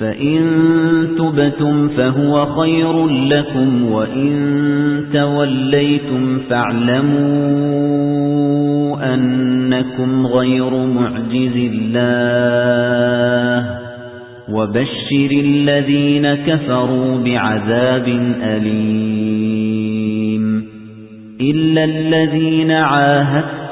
فإن تبتم فهو خير لكم وإن توليتم فاعلموا أنكم غير معجز الله وبشر الذين كفروا بعذاب أليم إلا الذين عاهدتم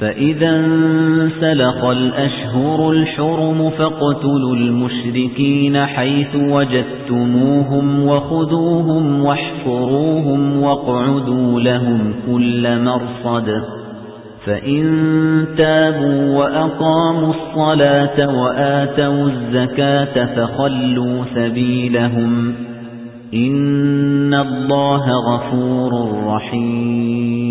فإذا انسلخ الأشهر الحرم فاقتلوا المشركين حيث وجدتموهم وخذوهم واحفروهم واقعدوا لهم كل مرصد فإن تابوا وأقاموا الصلاة وآتوا الزكاة فخلوا سبيلهم إن الله غفور رحيم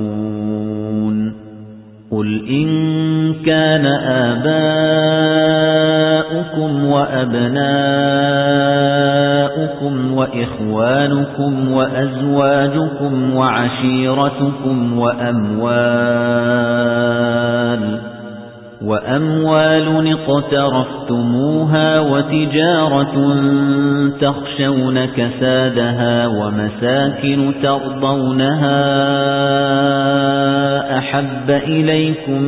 قُلْ إِن كَانَ آبَاؤُكُمْ وَأَبْنَاؤُكُمْ وَإِخْوَانُكُمْ وَأَزْوَاجُكُمْ وَعَشِيرَتُكُمْ وَأَمْوَالٌ وَأَمْوَالٌ اقْتَرَفْتُمُوهَا وَتِجَارَةٌ تَخْشَوْنَ كَسَادَهَا وَمَسَاكِنُ تَرْضَوْنَهَا أَحَبَّ إِلَيْكُم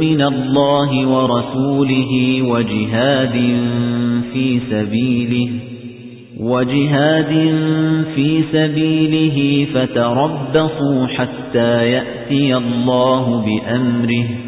مِّنَ اللَّهِ وَرَسُولِهِ وَجِهَادٍ فِي سَبِيلِهِ وَجِهَادٍ فِي سَبِيلِهِ فَتَرَبَّصُوا حَتَّى يَأْتِيَ اللَّهُ بِأَمْرِهِ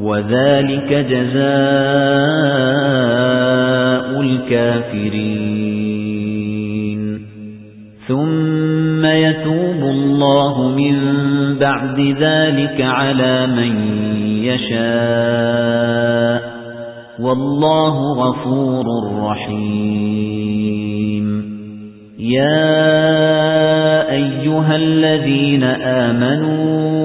وَذَلِكَ جَزَاءُ الْكَافِرِينَ. ثُمَّ يَتُوبُ اللَّهُ مِن بَعْدِ ذَلِكَ عَلَى مَن يَشَاءُ. وَاللَّهُ غَفُورٌ رَّحِيمٌ. يَا أَيُّهَا الَّذِينَ آمَنُوا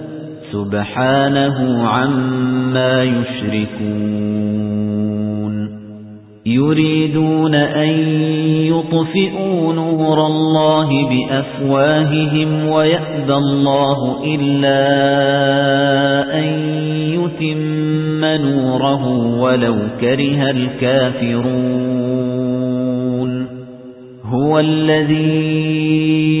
سبحانه عما يشركون يريدون أن يطفئوا نور الله بأفواههم ويأذى الله إلا أن يتم نوره ولو كره الكافرون هو الذي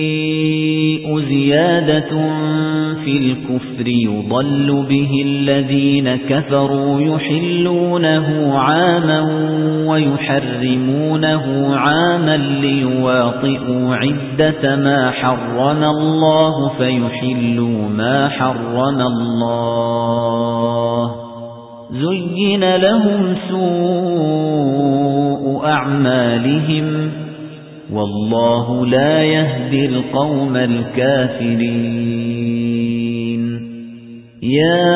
زيادة في الكفر يضل به الذين كفروا يحلونه عاما ويحرمونه عاما ليواطئوا عدة ما حرم الله فيحلوا ما حرم الله. زين لهم سوء أعمالهم والله لا يهدي القوم الكافرين. يا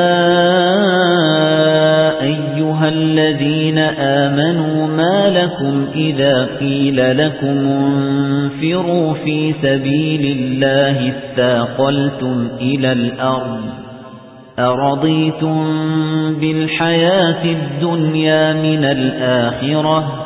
أيها الذين آمنوا ما لكم إذا قيل لكم انفروا في سبيل الله استاقلتم إلى الأرض أرضيتم بالحياة الدنيا من الآخرة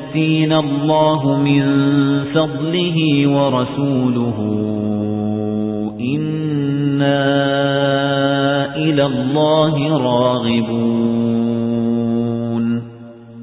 سَيُؤْتِينَا اللَّهُ مِن فَضْلِهِ وَرَسُولُهُ إِنَّا إِلَى اللَّهِ رَاغِبُونَ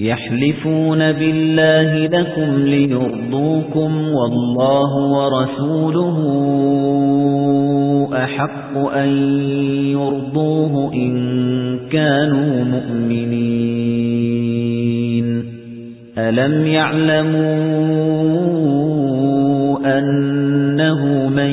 يَحْلِفُونَ بِاللَّهِ لَكُمْ لِيُرْضُوكُمْ وَاللَّهُ وَرَسُولُهُ أَحَقُّ أَن يُرْضُوهُ إِن كَانُوا مُؤْمِنِينَ. أَلَمْ يَعْلَمُوا أَنَّهُ مَن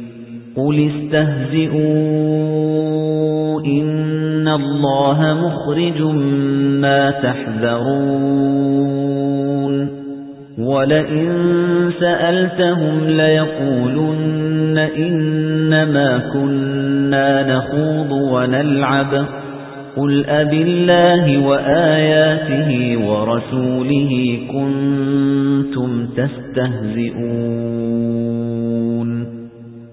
قُلِ اسْتَهْزِئُوا إِنَّ اللَّهَ مُخْرِجٌ مَّا تَحْذَرُونَ وَلَئِن سَأَلْتَهُمْ لَيَقُولُنَّ إِنَّمَا كُنَّا نَخُوضُ وَنَلْعَبُ قُلْ أَبِاللَّهِ وَآيَاتِهِ وَرَسُولِهِ كُنتُمْ تَسْتَهْزِئُونَ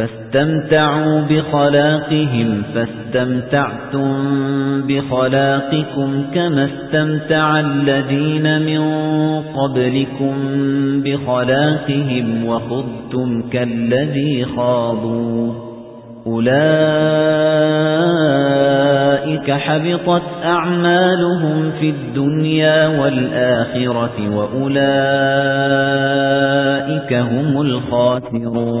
فَاسْتَمْتَعُوا بِخَلَاقِهِمْ فَاسْتَمْتَعْتُمْ بِخَلَاقِكُمْ كَمَا اسْتَمْتَعَ الَّذِينَ مِن قَبْلِكُمْ بِخَلَاقِهِمْ وَخُضْتُمْ كَالَّذِي خَاضُوا. أُولَئِكَ حَبِطَتْ أَعْمَالُهُمْ فِي الدُّنْيَا وَالْآخِرَةِ وَأُولَئِكَ هُمُ الْخَاسِرُونَ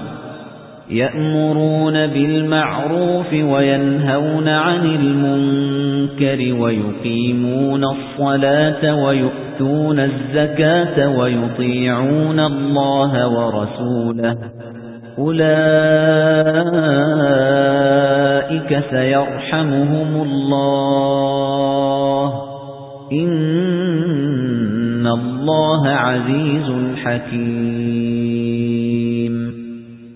يَأْمُرُونَ بِالْمَعْرُوفِ وَيَنْهَوْنَ عَنِ الْمُنكَرِ وَيُقِيمُونَ الصَّلَاةَ وَيُؤْتُونَ الزَّكَاةَ وَيُطِيعُونَ اللَّهَ وَرَسُولَهُ. أُولَئِكَ سَيَرْحَمُهُمُ اللَّهُ. إِنَّ اللَّهَ عَزِيزٌ حَكِيمٌ.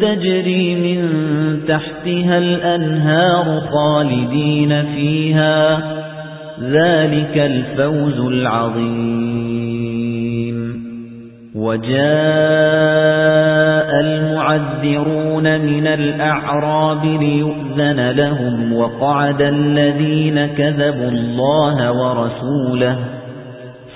تجري من تحتها الأنهار خالدين فيها. ذلك الفوز العظيم. وجاء المعذرون من الأعراب ليؤذن لهم وقعد الذين كذبوا الله ورسوله.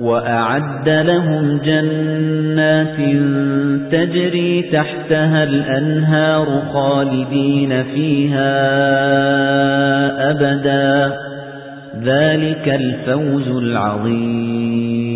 وَأَعَدَّ لَهُمْ جَنَّاتٍ تَجْرِي تَحْتَهَا الْأَنْهَارُ خَالِدِينَ فِيهَا أَبَدًا. ذَلِكَ الْفَوْزُ الْعَظِيمُ.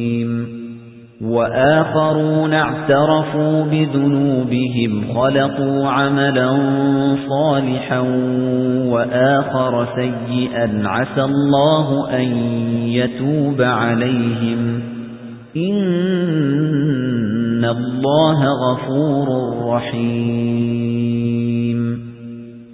وَآخَرُونَ اعْتَرَفُوا بِذُنُوبِهِمْ خَلَقُوا عَمَلًا صَالِحًا وَآخَرَ سَيِّئًا. عَسَى اللَّهُ أَن يَتُوبَ عَلَيْهِمْ. إِنَّ اللَّهَ غَفُورٌ رَّحِيمٌ.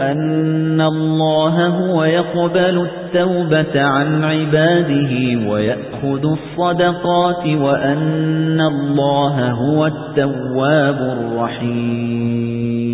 أَنَّ اللَّهَ هُوَ يَقْبَلُ التَّوْبَةَ عَنْ عِبَادِهِ وَيَأْخُذُ الصَّدَقَاتِ وَأَنَّ اللَّهَ هُوَ التَّوَّابُ الرَّحِيمُ.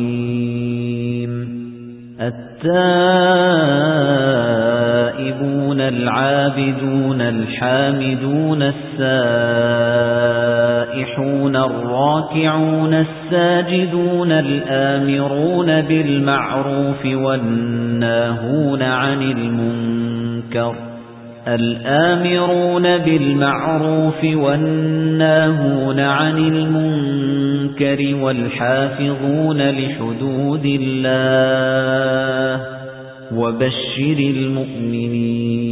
التائبون العابدون الحامدون السائحون الراكعون الساجدون الآمرون بالمعروف والناهون عن المنكر الآمرون بالمعروف والناهون عن المنكر. والحافظون لحدود الله وبشر المؤمنين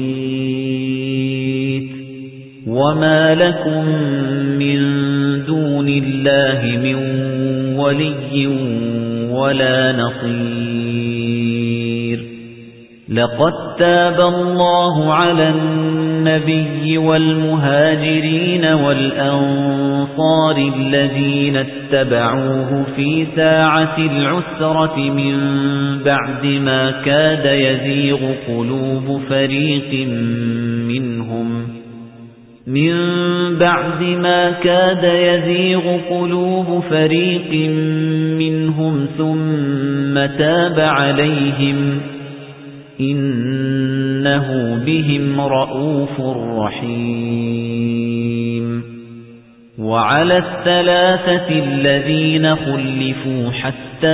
وما لكم من دون الله من ولي ولا نصير لقد تاب الله على النبي والمهاجرين والأنصار الذين اتبعوه في ساعة العسرة من بعد ما كاد يزيغ قلوب فريق منهم من بعد ما كاد يزيغ قلوب فريق منهم ثم تاب عليهم إنه بهم رؤوف رحيم. وعلى الثلاثة الذين خلفوا حتى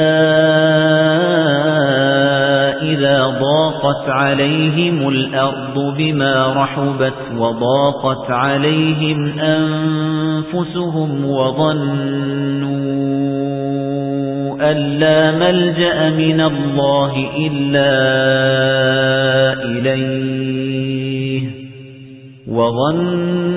إذا ضاقت عليهم الأرض بما رحبت وضاقت عليهم أنفسهم وظنوا أن لا ملجأ من الله إلا إليه وظنوا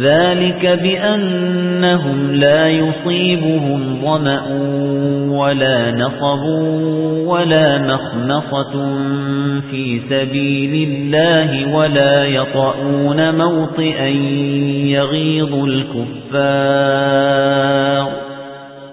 ذَلِكَ بِأَنَّهُمْ لَا يُصِيبُهُمْ ظَمَأٌ وَلَا نَصَبٌ وَلَا مَخْمَصَةٌ فِي سَبِيلِ اللَّهِ وَلَا يَطَئُونَ مَوْطِئًا يَغِيظُ الْكُفَّارَ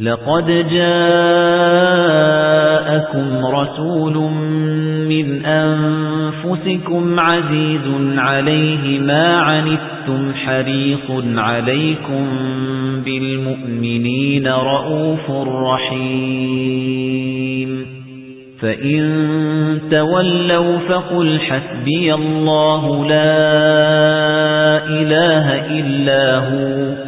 لَقَدْ جَاءَكُمْ رَسُولٌ مِّنْ أَنفُسِكُمْ عَزِيزٌ عَلَيْهِ مَا عَنِتُّمْ حَرِيصٌ عَلَيْكُمْ بِالْمُؤْمِنِينَ رَءُوفٌ رَّحِيمٌ. فَإِن تَوَلَّوْا فَقُلْ حَسْبِيَ اللَّهُ لَا إِلَٰهَ إِلَّا هُوَ.